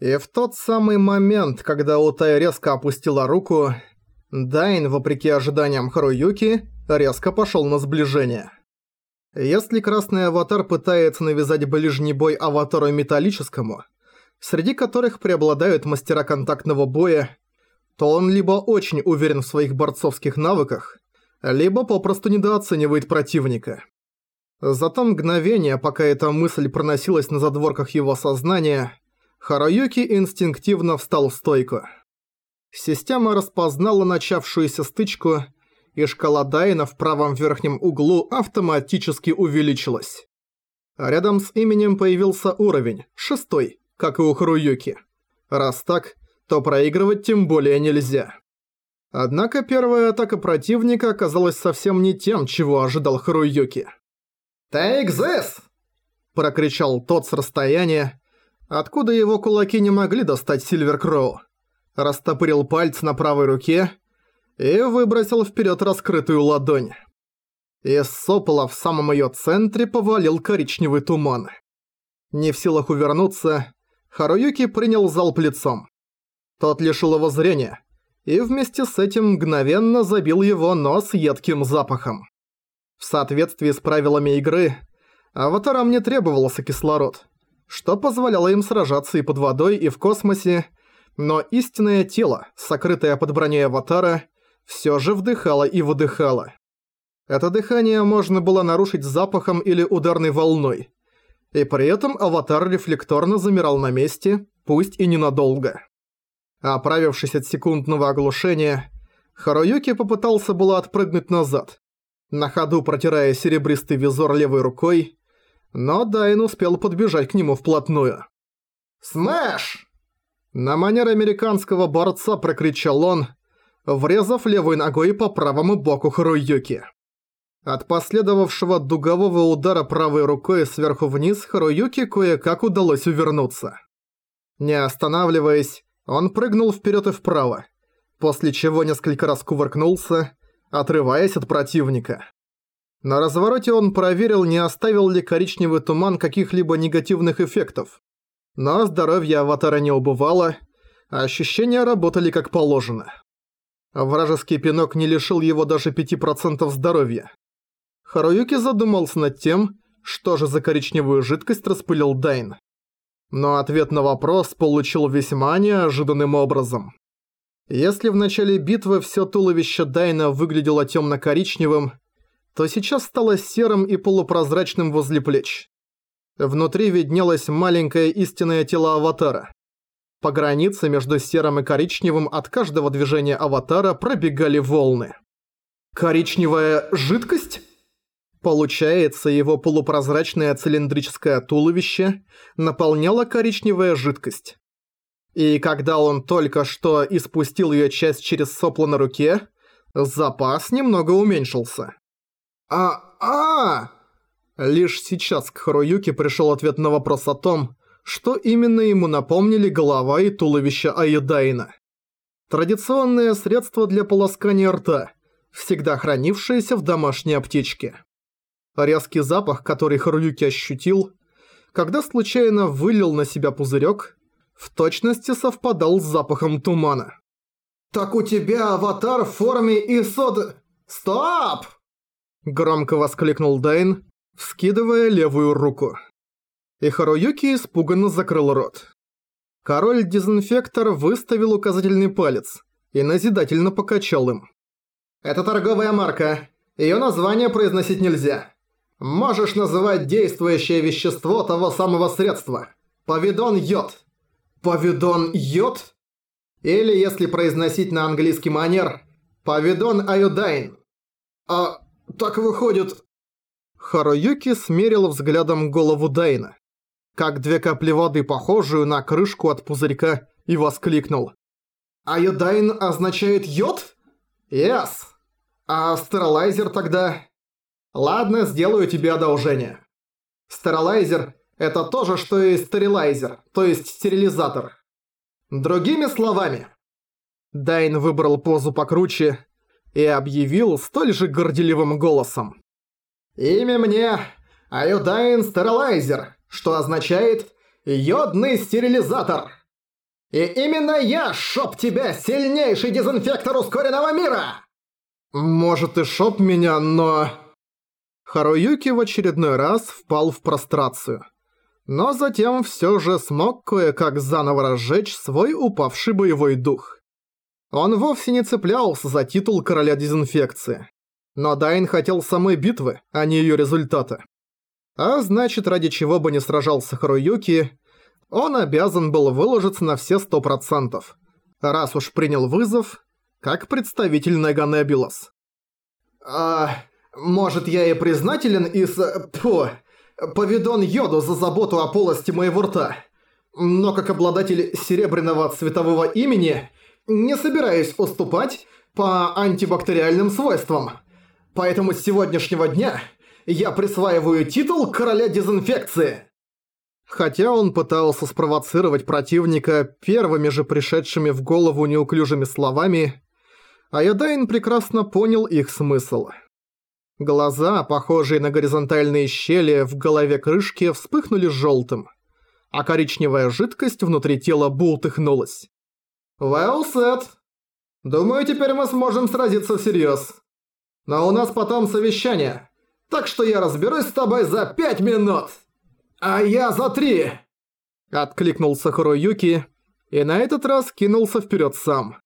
И в тот самый момент, когда Утай резко опустила руку, Дайн, вопреки ожиданиям Харуюки, резко пошел на сближение. Если красный аватар пытается навязать ближний бой аватару металлическому, среди которых преобладают мастера контактного боя, то он либо очень уверен в своих борцовских навыках, либо попросту недооценивает противника. За то мгновение, пока эта мысль проносилась на задворках его сознания, Хараюки инстинктивно встал в стойку. Система распознала начавшуюся стычку, и шкала Дайна в правом верхнем углу автоматически увеличилась. рядом с именем появился уровень, шестой, как и у Харуюки. Раз так, то проигрывать тем более нельзя. Однако первая атака противника оказалась совсем не тем, чего ожидал Харуюки. «Take this!» – прокричал тот с расстояния, откуда его кулаки не могли достать Сильвер Кроу. Растопырил пальцы на правой руке и выбросил вперед раскрытую ладонь. Из сопла в самом ее центре повалил коричневый туман. Не в силах увернуться, Харуюки принял залп лицом. Тот лишил его зрения, и вместе с этим мгновенно забил его нос едким запахом. В соответствии с правилами игры, аватарам не требовался кислород, что позволяло им сражаться и под водой, и в космосе, но истинное тело, сокрытое под броней аватара, все же вдыхало и выдыхало. Это дыхание можно было нарушить запахом или ударной волной, и при этом аватар рефлекторно замирал на месте, пусть и ненадолго. Оправившись от секундного оглушения, Харуюки попытался было отпрыгнуть назад, на ходу протирая серебристый визор левой рукой, но Дайн успел подбежать к нему вплотную. «Smash!» На манер американского борца прокричал он, врезав левой ногой по правому боку Харуюки. От последовавшего дугового удара правой рукой сверху вниз Харуюки кое-как удалось увернуться. Не останавливаясь, он прыгнул вперед и вправо, после чего несколько раз кувыркнулся, отрываясь от противника. На развороте он проверил, не оставил ли коричневый туман каких-либо негативных эффектов. Но здоровье аватара не убывало, а ощущения работали как положено. Вражеский пинок не лишил его даже 5% здоровья. Харуюки задумался над тем, что же за коричневую жидкость распылил Дайн. Но ответ на вопрос получил весьма неожиданным образом. Если в начале битвы все туловище Дайна выглядело темно-коричневым, то сейчас стало серым и полупрозрачным возле плеч. Внутри виднелось маленькое истинное тело аватара. По границе между серым и коричневым от каждого движения аватара пробегали волны. «Коричневая жидкость?» Получается, его полупрозрачное цилиндрическое туловище наполняло коричневая жидкость. И когда он только что испустил ее часть через сопло на руке, запас немного уменьшился. «А-а!» Лишь сейчас к Харуюке пришел ответ на вопрос о том, что именно ему напомнили голова и туловище Аидайна. Традиционное средство для полоскания рта, всегда хранившееся в домашней аптечке. Резкий запах, который Харуюки ощутил, когда случайно вылил на себя пузырек, в точности совпадал с запахом тумана. «Так у тебя аватар в форме Исод... Стоп!» Громко воскликнул Дайн, вскидывая левую руку. И Харуюки испуганно закрыл рот. Король-дезинфектор выставил указательный палец и назидательно покачал им. «Это торговая марка. Её название произносить нельзя. Можешь называть действующее вещество того самого средства. Повидон-йод. Повидон-йод? Или, если произносить на английский манер, повидон-айодайн. А так выходит... Харуюки смерил взглядом голову Дайна, как две капли воды, похожую на крышку от пузырька, и воскликнул. «Iodine означает йод? Yes. А sterilizer тогда...» «Ладно, сделаю тебе одолжение. Sterilizer это то же, что и sterilizer, то есть стерилизатор. Другими словами. Дайн выбрал позу покруче и объявил столь же горделивым голосом. «Имя мне Iodine Sterilizer, что означает «йодный стерилизатор». И именно я, шоп тебя, сильнейший дезинфектор ускоренного мира! Может и шоп меня, но... Харуюки в очередной раз впал в прострацию. Но затем все же смог кое-как заново разжечь свой упавший боевой дух. Он вовсе не цеплялся за титул короля дезинфекции. Но Дайн хотел самой битвы, а не ее результата. А значит, ради чего бы не сражался Харуюки, он обязан был выложиться на все сто процентов. Раз уж принял вызов, как представитель Неганебулас. «А, может, я и признателен из... Фу, поведон Йоду за заботу о полости моего рта. Но как обладатель серебряного цветового имени не собираюсь уступать по антибактериальным свойствам. Поэтому с сегодняшнего дня я присваиваю титул короля дезинфекции. Хотя он пытался спровоцировать противника первыми же пришедшими в голову неуклюжими словами, Аядайн прекрасно понял их смысл. Глаза, похожие на горизонтальные щели в голове крышки, вспыхнули желтым, а коричневая жидкость внутри тела бултыхнулась. «Well said. Думаю, теперь мы сможем сразиться всерьез. Но у нас потом совещание, так что я разберусь с тобой за пять минут, а я за три!» Откликнулся Хоруюки и на этот раз кинулся вперед сам.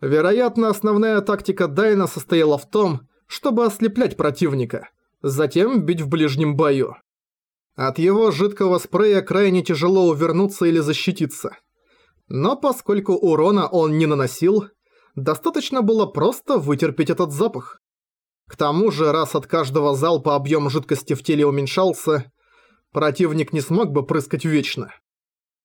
Вероятно, основная тактика Дайна состояла в том, чтобы ослеплять противника, затем бить в ближнем бою. От его жидкого спрея крайне тяжело увернуться или защититься. Но поскольку урона он не наносил, достаточно было просто вытерпеть этот запах. К тому же, раз от каждого залпа объем жидкости в теле уменьшался, противник не смог бы прыскать вечно.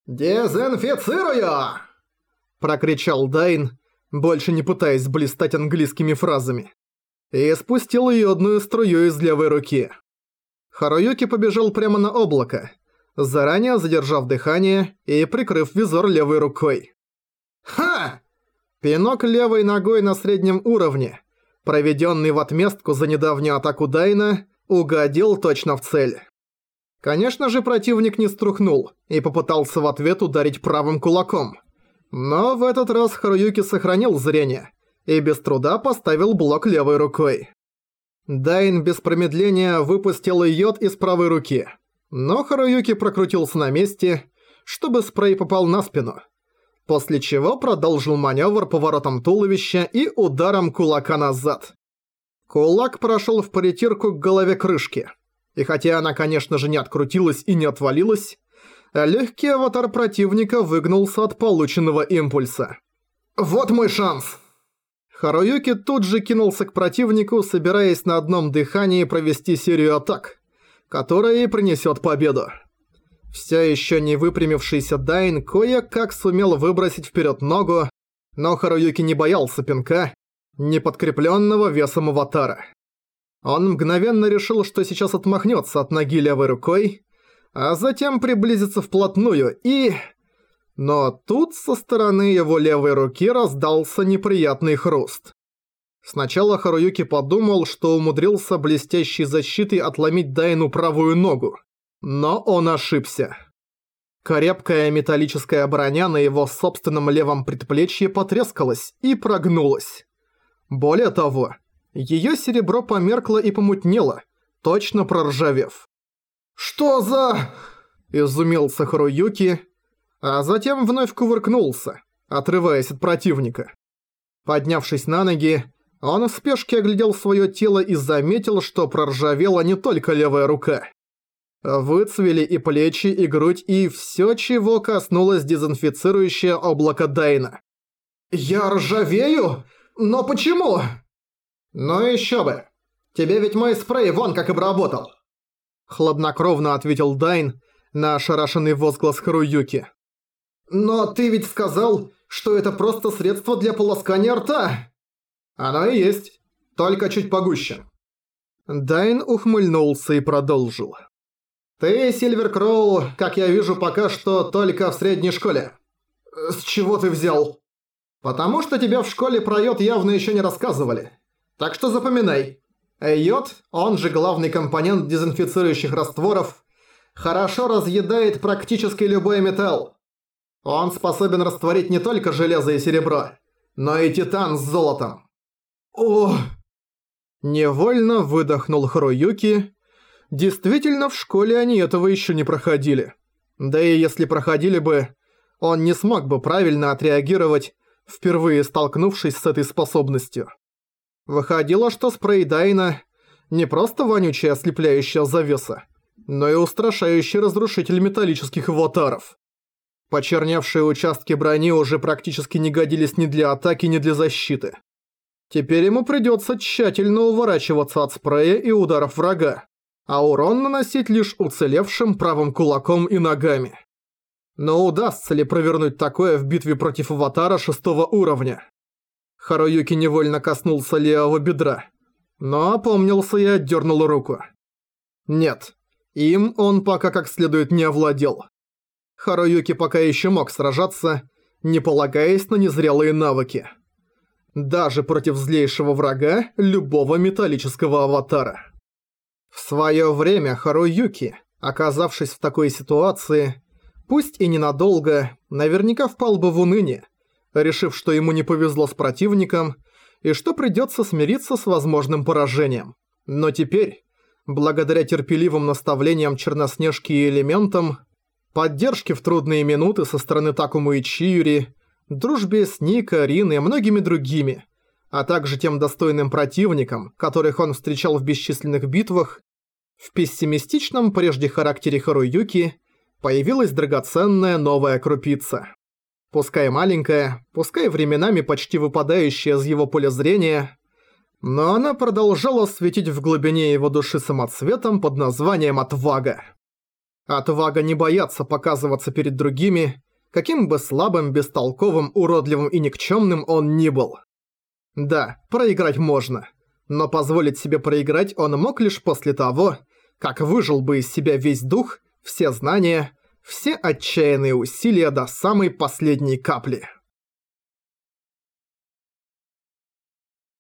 «Дезинфицирую!» – прокричал Дайн, больше не пытаясь блистать английскими фразами. И спустил йодную струю из левой руки. Харуюки побежал прямо на облако, заранее задержав дыхание и прикрыв визор левой рукой. «Ха!» Пинок левой ногой на среднем уровне, проведенный в отместку за недавнюю атаку Дайна, угодил точно в цель. Конечно же, противник не струхнул и попытался в ответ ударить правым кулаком. Но в этот раз Харуюки сохранил зрение и без труда поставил блок левой рукой. Дайн без промедления выпустил йод из правой руки, но Харуюки прокрутился на месте, чтобы спрей попал на спину, после чего продолжил маневр поворотом туловища и ударом кулака назад. Кулак прошел в паритирку к голове крышки, и хотя она, конечно же, не открутилась и не отвалилась, легкий аватар противника выгнулся от полученного импульса. «Вот мой шанс!» Харуюки тут же кинулся к противнику, собираясь на одном дыхании провести серию атак, которая и принесет победу. Все еще не выпрямившийся Дайн кое-как сумел выбросить вперед ногу, но Харуюки не боялся пинка, не подкрепленного весом аватара. Он мгновенно решил, что сейчас отмахнется от ноги левой рукой, а затем приблизиться вплотную и... Но тут со стороны его левой руки раздался неприятный хруст. Сначала Харуюки подумал, что умудрился блестящей защитой отломить Дайну правую ногу. Но он ошибся. Крепкая металлическая броня на его собственном левом предплечье потрескалась и прогнулась. Более того, её серебро померкло и помутнело, точно проржавев. «Что за...» – изумился Харуюки, а затем вновь кувыркнулся, отрываясь от противника. Поднявшись на ноги, он в спешке оглядел своё тело и заметил, что проржавела не только левая рука. Выцвели и плечи, и грудь, и всё, чего коснулось дезинфицирующее облако Дайна. «Я ржавею? Но почему?» «Ну ещё бы. Тебе ведь мой спрей вон как обработал». Хладнокровно ответил Дайн на ошарашенный возглас Харуюки. «Но ты ведь сказал, что это просто средство для полоскания рта!» «Оно и есть, только чуть погуще». Дайн ухмыльнулся и продолжил. «Ты, Сильвер Кроу, как я вижу, пока что только в средней школе». «С чего ты взял?» «Потому что тебя в школе про йод явно еще не рассказывали. Так что запоминай. Йод, он же главный компонент дезинфицирующих растворов, хорошо разъедает практически любой металл. Он способен растворить не только железо и серебро, но и титан с золотом. О! Невольно выдохнул Харуюки. Действительно, в школе они этого еще не проходили. Да и если проходили бы, он не смог бы правильно отреагировать, впервые столкнувшись с этой способностью. Выходило, что спрей Дайна не просто вонючая ослепляющая завеса, но и устрашающий разрушитель металлических аватаров. Почерневшие участки брони уже практически не годились ни для атаки, ни для защиты. Теперь ему придется тщательно уворачиваться от спрея и ударов врага, а урон наносить лишь уцелевшим правым кулаком и ногами. Но удастся ли провернуть такое в битве против аватара шестого уровня? Харуюки невольно коснулся левого бедра, но опомнился и отдернул руку. Нет, им он пока как следует не овладел. Харуюки пока еще мог сражаться, не полагаясь на незрелые навыки. Даже против злейшего врага любого металлического аватара. В свое время Харуюки, оказавшись в такой ситуации, пусть и ненадолго, наверняка впал бы в уныние, решив, что ему не повезло с противником и что придется смириться с возможным поражением. Но теперь, благодаря терпеливым наставлениям Черноснежки и элементам, поддержке в трудные минуты со стороны Такуму и Чиюри, дружбе с Ника, Рин и многими другими, а также тем достойным противникам, которых он встречал в бесчисленных битвах, в пессимистичном прежде характере Харуюки появилась драгоценная новая крупица. Пускай маленькая, пускай временами почти выпадающая из его поля зрения, но она продолжала светить в глубине его души самоцветом под названием «Отвага». Отвага не бояться показываться перед другими, каким бы слабым, бестолковым, уродливым и никчемным он ни был. Да, проиграть можно, но позволить себе проиграть он мог лишь после того, как выжил бы из себя весь дух все знания, все отчаянные усилия до самой последней капли.